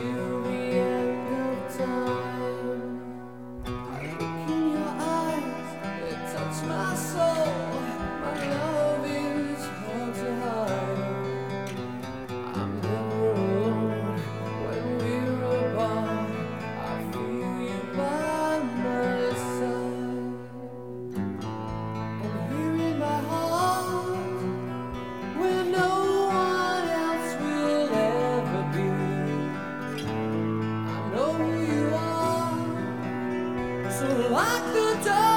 you. Lock the door.